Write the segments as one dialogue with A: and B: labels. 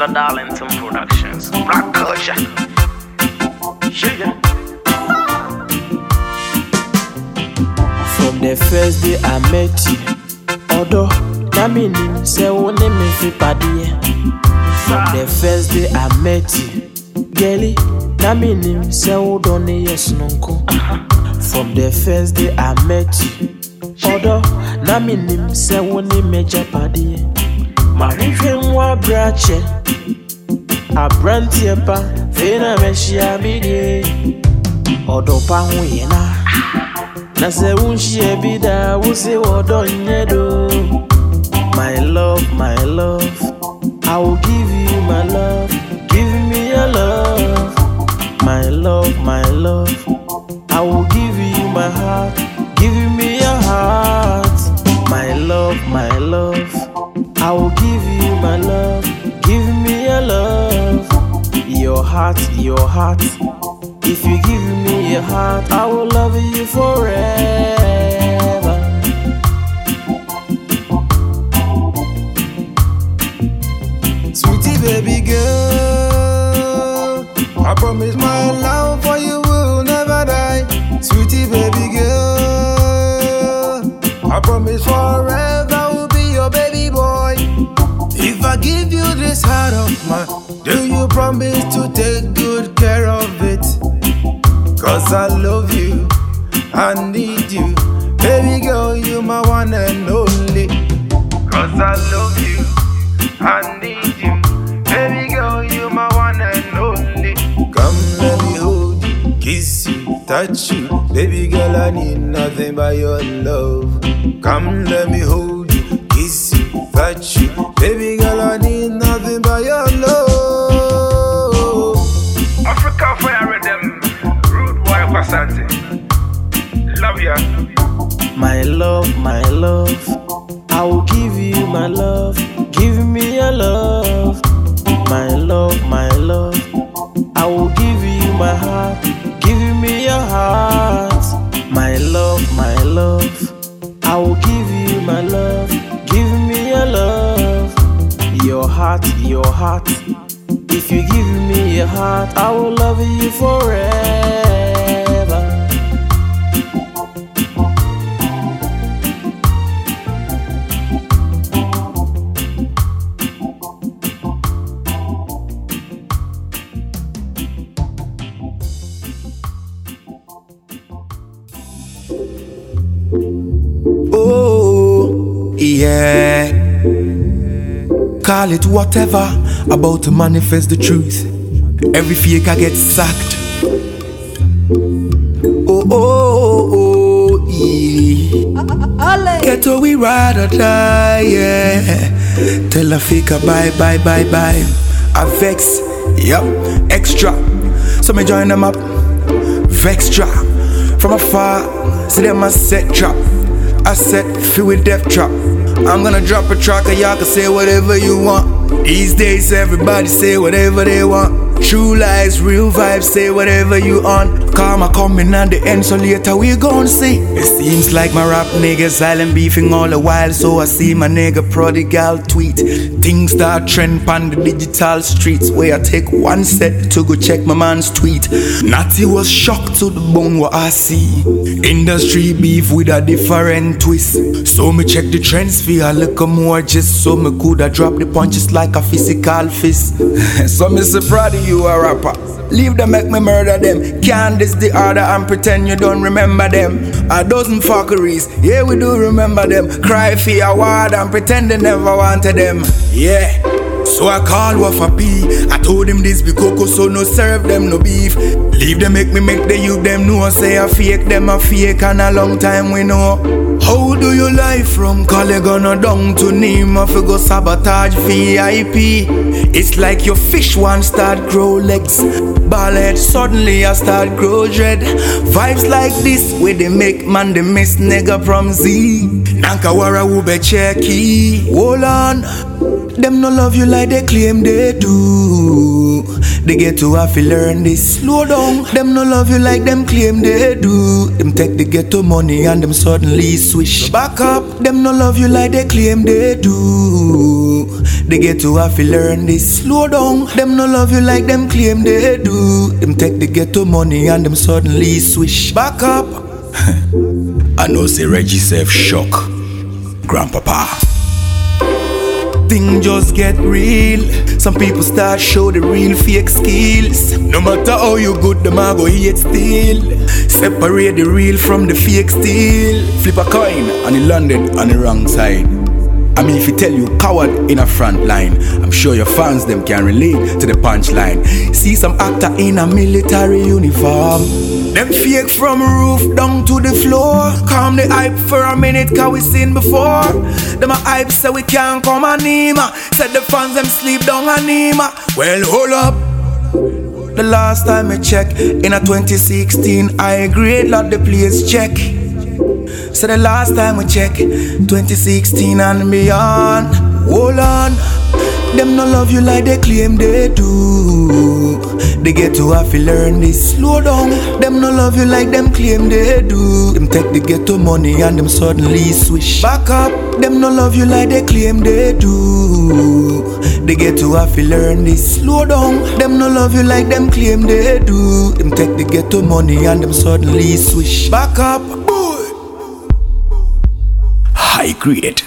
A: another Darlington Productions. Black culture.
B: From the first day I met you, although Nami nim sɛ wo ne me fi padeɛ. From the first day I met you, girlie, Nami nim sɛ wo dɔ ne yɛ sononko. From the first day I met you, although Nami nim sɛ wo ne me gya padeɛ. Mahwehwɛ nwa abrakyɛ, aberanteɛ pa, fei na mɛhyia me deɛ. Ɔdɔ pa ho yɛ na. Na sɛ wonhyia bi daa wo se wɔdɔ nyɛ do. My love, my love I will give you my love. Give me your love. My love, my love heart, your heart if you give me your heart, I will love you forever.
C: Sweetie baby girl, I promise my love for you will never die. Sweetie baby girl, I promise forever I will be your baby boy. If I give you this heart of mine, do you promise to take good care of it? Cause I love you, I need you. Baby girl, you my one and only. Cause I love you, I need you. Baby girl, you my one and only. Come let me hold you, kiss you, touch you. Baby girl, I need nothing but your love. Come let me hold love,
B: my love, I will give you my love. Give me your love. My love, my love, I will give you my heart. Give me your heart. My love, my love, I will give you my love. Give me your love. Your heart, your heart. If you give me your heart, I will love you forever.
C: Call it whatever, about to manifest the truth. Every fake I get sacked. Oh, oh, oh, oh, yeah. Get to we ride or die, yeah. Tell a fake a bye, bye, bye, bye. I vex, yep, extra. So me join them up, vextra. From afar, see them a set trap. I set feel with death trap. I'm gonna drop a track and y'all can say whatever you want. These days everybody say whatever they want. True lies, real vibes, say whatever you on. Karma coming at the end, so later we gon' see. It seems like my rap nigga silent beefing all the while, so I see my nigga prodigal tweet. Things start trend on the digital streets, where I take one set to go check my man's tweet. Natty was shocked to the bone what I see. Industry beef with a different twist. So me check the trends for a little more, just so me coulda drop the punches like a physical fist. so me so proud of you a rapper. Leave them make me murder them. Can't the order and pretend you don't remember them. A dozen fuckeries, yeah we do remember them. Cry for your word and pretend they never wanted them. Yeah. So I call Wafa P. I told him this be cocoa, so no serve them no beef. Leave them make me make the youth them know say I fake them a fake and a long time we know. How do you lie from Caligona down to Nima for go sabotage VIP? It's like your fish one start grow legs, ballhead suddenly I start grow dread. Vibes like this where they make man they miss nigga from Z. Nankawara ube checky. Hold on. Them no love you like they claim they do. They get to have to learn this. Slow down. Them no love you like them claim they do. Them take the ghetto money and them suddenly swish. Back up. Them no love you like they claim they do. They get to have to learn this. Slow down. Them no love you like them claim they do. Them take the ghetto money and them suddenly swish back up. I know say Reggie self shock. Grandpapa. Thing just get real. Some people start show the real fake skills. No matter how you good, them a go hate still. Separate the real from the fake still. Flip a coin and it landed on the wrong side. I mean, if you tell you coward in a front line, I'm sure your fans them can relate to the punchline. See some actor in a military uniform. Them fake from roof down to the floor. Calm the hype for a minute, cause we seen before. Them a hype so we can't come anima. Said the fans them sleep down anima. Well, hold up. The last time I check in a 2016, I agree lot the place check. So the last time we check 2016 and beyond Hold on Them no love you like they claim they do They get to have to learn this. Slow down. Them no love you like them claim they do. Them take the ghetto money and them suddenly swish. Back up. Them no love you like they claim they do. They get to have to learn this. Slow down. Them no love you like them claim they do. Them take the ghetto money and them suddenly swish. Back up. High grade.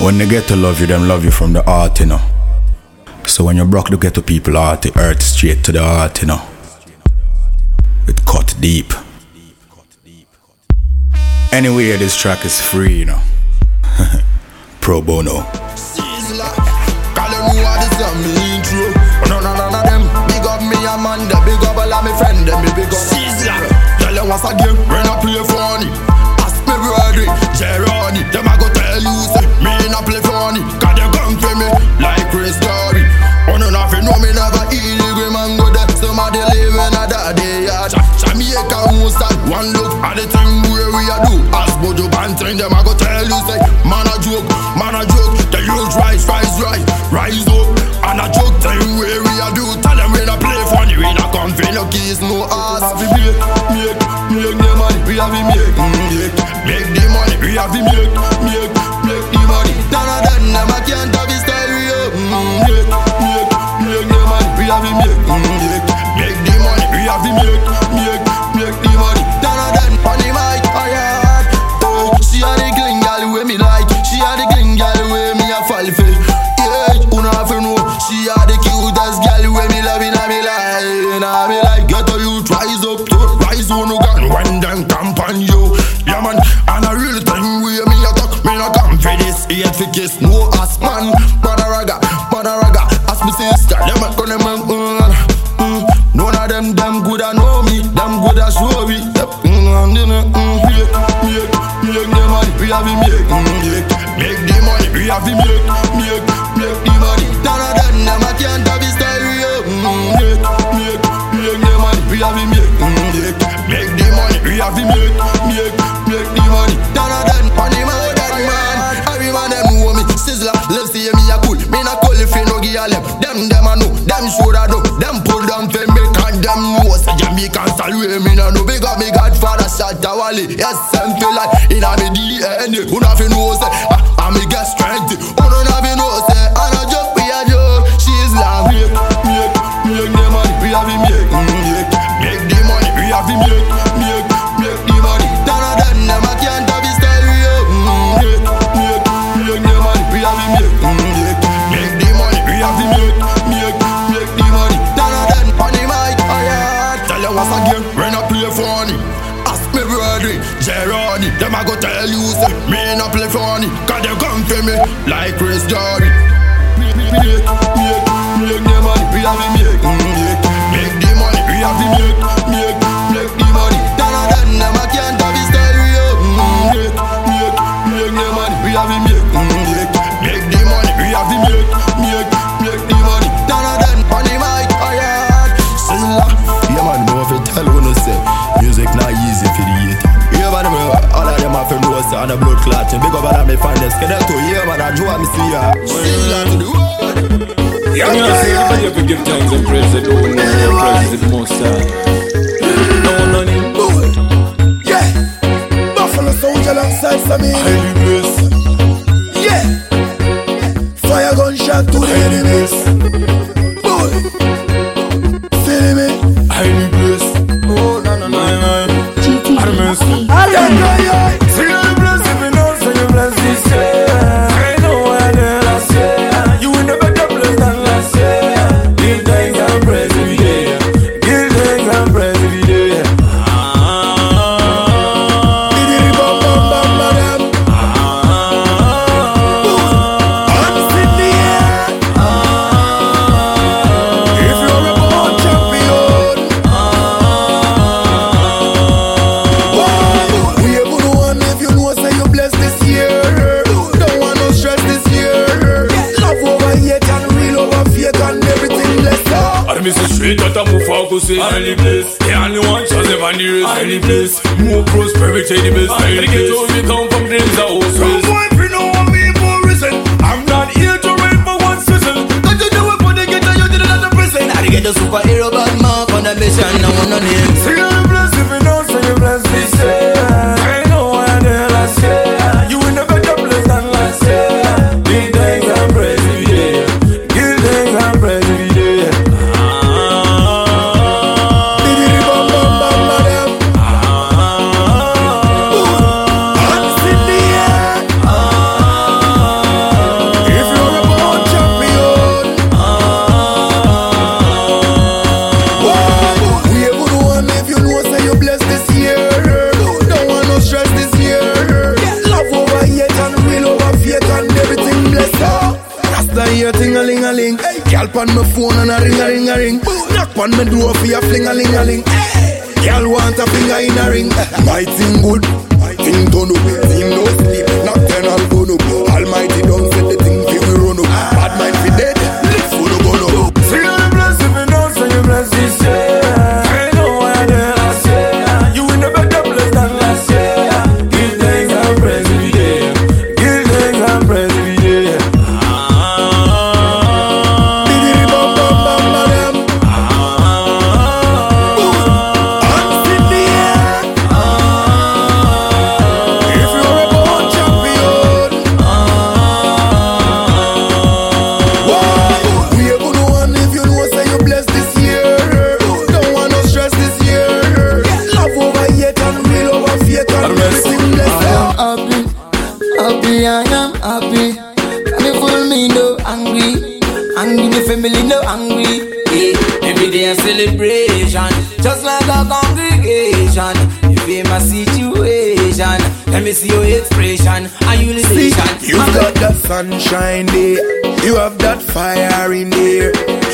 C: When they get to love you, them love you from the heart, you know. So when you broke the ghetto people heart, it hurt straight to the heart, you know. It cut deep. Anyway, this track is free, you know. Pro bono.
D: Big up me Amanda, big up all of me friend, them me big up. Tell once again, Jamaica won't one look at the thing where we are do. As Buju Banton, them I go tell you, say, man a joke, man a joke. The youth rise, rise, rise, rise up. And a joke thing where we are do. Tell them we not play funny, we not come for no keys, no ass. We have to make, make, make the money. We have to make, mm, make, make the money. We have to make, make, make the money. Done and done, them I can't have this style, we. Mm, make, make, make the money. We have to make, mm, make, make the money. We have to make, make, make the money. Done and done, on the mic, alright. Oh, she a the clean girl way me like. She a the clean girl way me a fall for. Yeah, you know if you know. She a the cutest girl way me love in a me life. In a me life, get a youth rise up to rise on gun when them camp on you. Yeah man, and a real thing way me a talk. Me no come for this. Hate for kiss, no ass man. We have to make, mm, make, make the money. We have to make, make, make the money. None of them, them a can't have this style. we up. Mm, make, make, make the money. We have to make, mm, make, make the money. We have to make, make, make the money. None of them, money man, that man. Every man them know me. Sizzler, love see me a cool. Me not call if you no give a left. Them, them a know. Them sure I know. Them pull them for me. And them know. Say Jamaican way me no know. Big up me Godfather Shatta Wale. Yes, I'm feel like in a me DNA. Who not fi know say. I, I me get strength. Who no not fi know say. I no joke we a joke. She's like make, make, make the money. We have to make, make, make the money. We have to make, make, make the money. None of them them a can't have this style. Mm, make, make, make the money. We have to make, make, make the money. We have to make, make, make the money. None of them on the mic. Alright, tell you once again when I play funny. Ask me. Them I go tell you say me not play funny. Cause they come for me like Chris Story. Make, make, make, make the money. We have to make, mm, make, make the money. We have to make on the blood clot. Big up of me fans, get that to yeah man, I what me see ya.
E: I
C: don't want no me a ting a ling a ling. Girl pon my phone and a ring a ring a ring. Knock pon my door for a fling a ling a ling. Girl want a finger in a ring. My thing good, my thing done up. Thing no sleep,
E: knock ten and
C: done up. Almighty done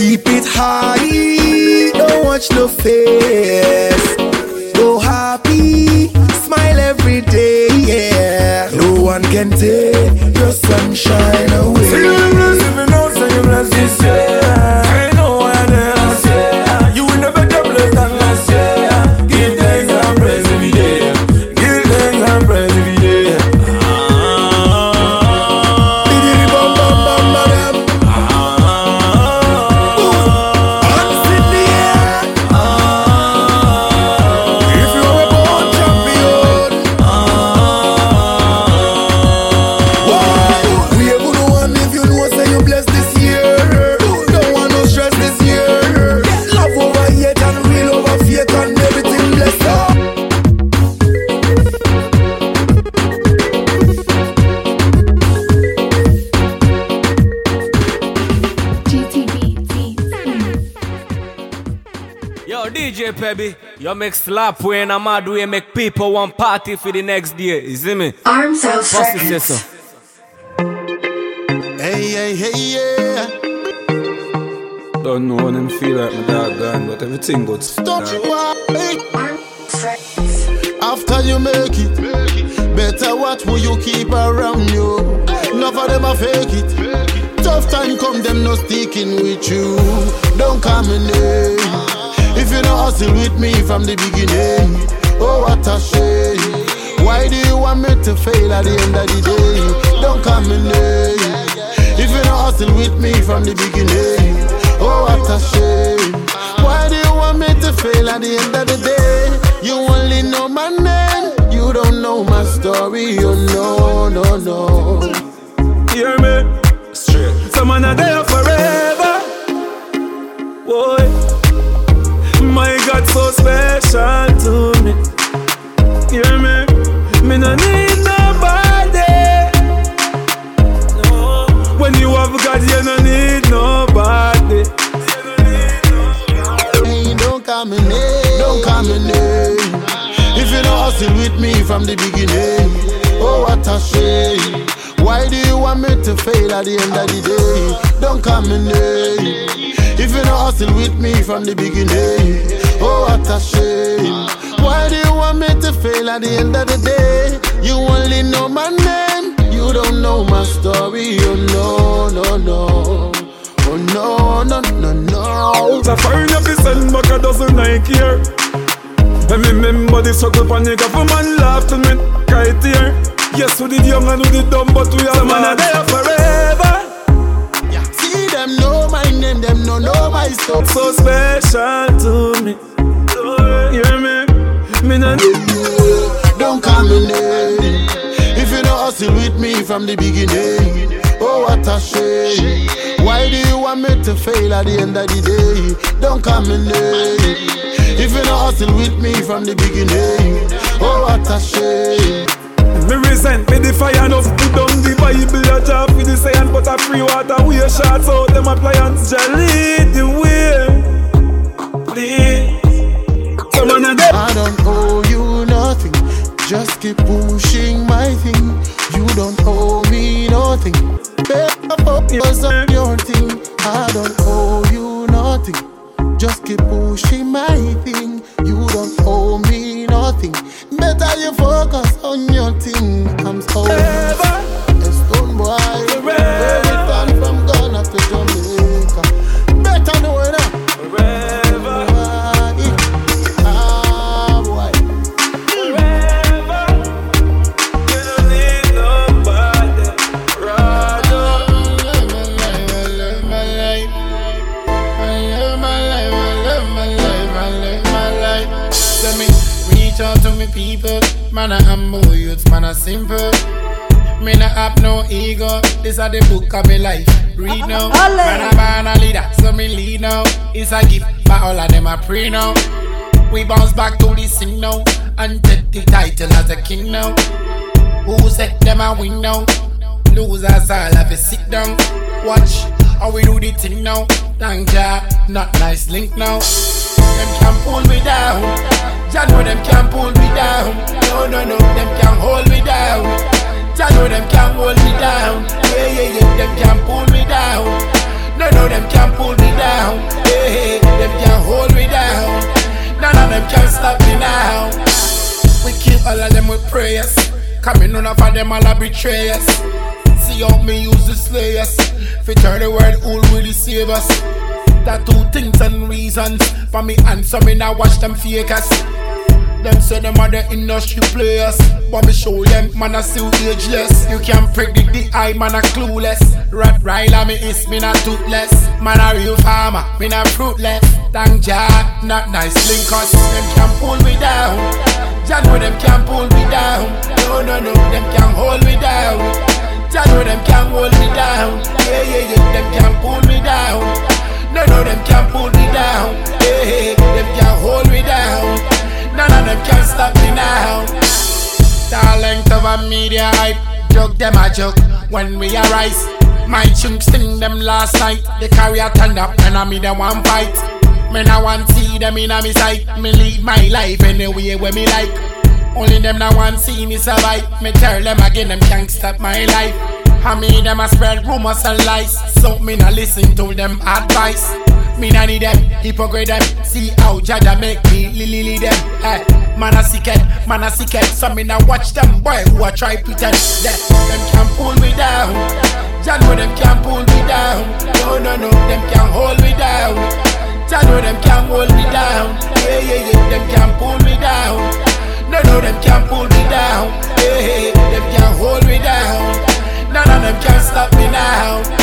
C: Keep it high, don't watch no face. Go happy, smile every day, yeah. No one can take your sunshine away.
E: Sing your blessings, sing your blessings, yeah. baby. You
F: make slap when I'm mad We make people want party for the next day. You see me?
G: Arms out
F: seconds.
H: Hey, hey, hey, yeah.
E: Don't know when them feel like my dog gone, but everything good.
H: Stop you After you make it, better watch who you keep around you. None of them are fake it. Tough time come, them no sticking with you. Don't come in name. If you don't hustle with me from the beginning, oh what a shame. Why do you want me to fail at the end of the day? Don't call me name. If you don't hustle with me from the beginning, oh what a shame. Why do you want me to fail at the end of the day? You only know my name, you don't know my story. Oh no, no, no.
E: Hear me? Straight.
I: Someone out there so special to me. Hear me? Me no need nobody. No. When you have God, you no need nobody.
H: Hey, don't call me name, don't call me name. If you know hustle with me from the beginning, oh what a shame. Why do you want me to fail at the end of the day? Don't call me name. If you know hustle with me from the beginning, oh what a shame. Why do you want me to fail at the end of the day? You only know my name, you don't know my story. Oh no, no, no. Oh no, no, no, no.
I: So foreign up the send back dozen I care. And me remember the struggle panic of a man laugh to me right here. Yes, we did young and we did dumb, but we are man are there forever.
H: No know my stuff.
I: So special to me. Hear me? Me no need
H: Don't call me name. If you know hustle with me from the beginning, oh what a shame. Why do you want me to fail at the end of the day? Don't call me name. If you know hustle with me from the beginning, oh what a shame.
I: Me resent me the fire enough Put down the Bible a job with the sand But a free water we a shots out them appliance Just lead the way Please Come on and
H: I don't owe you nothing. Just keep pushing my thing. You don't owe me nothing. Better focus on your thing. I don't owe you nothing. Just keep pushing my thing. You don't owe me nothing. Better you focus on your thing. I'm so a
J: Stonebwoy. And take the title as a king now. Who said them a win now? Losers all have a sit down. Watch how we do the thing now. Thank ya, not nice link now. Them can pull me down. Jah know them can pull me down. No, no, no, them can hold me down. Jah know them can hold me down. Yeah, yeah, yeah, them can pull me down. No, no, them can pull me down. Yeah, yeah, them can hold me down. None of them can stop me now. We kill all of them with prayers. Coming none of them all are betrayers. See how me use the slayers. Fi turn the world all really save us. That two things and reasons. For me answer me now watch them fakers. Them say them are the industry players. But me show them man are still ageless. You can't predict the eye man are clueless. Rat riler me is me not toothless. Man a real farmer, me not fruitless. Thank Jah, not nice linkers. Them can't pull me down. Jah know them can't pull me down. No no no, them can't hold me down. Jah know them can't hold me down. Yeah yeah yeah, them can't pull me down. No no, them can't pull me down. Yeah yeah, them can't hold me down. None of them can stop me now. Talent of a media hype, joke them a joke when we arise. My chunk sting them last night. They carry a up and I me them one fight. Me I want see them in a me sight. Me live my life anyway where me like. Only them that want see me survive. Me tell them again them can't stop my life. I made them a spread rumors and lies. So me not listen to them advice. Me nah need them, hypocrite them. See how Jaja make me lily li them. Hey, man a sick man a sick. So me nah watch them boy who a try pretend that them can pull me down. Jah know them can pull me down. No no no, them can hold me down. Jah know them can't hold me down. Yeah yeah yeah, them can't pull me down. No no, them can't pull me down. Yeah yeah, them can't hold me down. None of them can stop me now.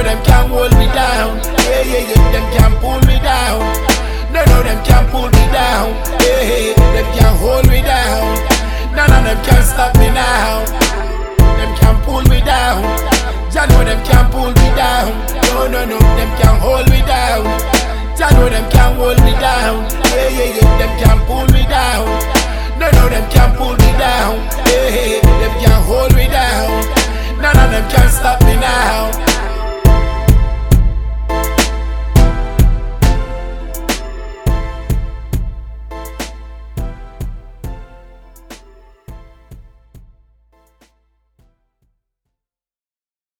J: Know them can hold me down. Yeah, yeah, yeah, them can pull me down. No, no, them can pull me down. Yeah, yeah, them can hold me down. None of them can stop me now. Them can pull me down. Jah know them can pull me down. No, no, no, them can hold me down. Jah know them can hold me down. Yeah, yeah, yeah, them can pull me down. No, no, them can pull me down. Yeah, yeah, yeah, them can hold me down. None of them can stop me now.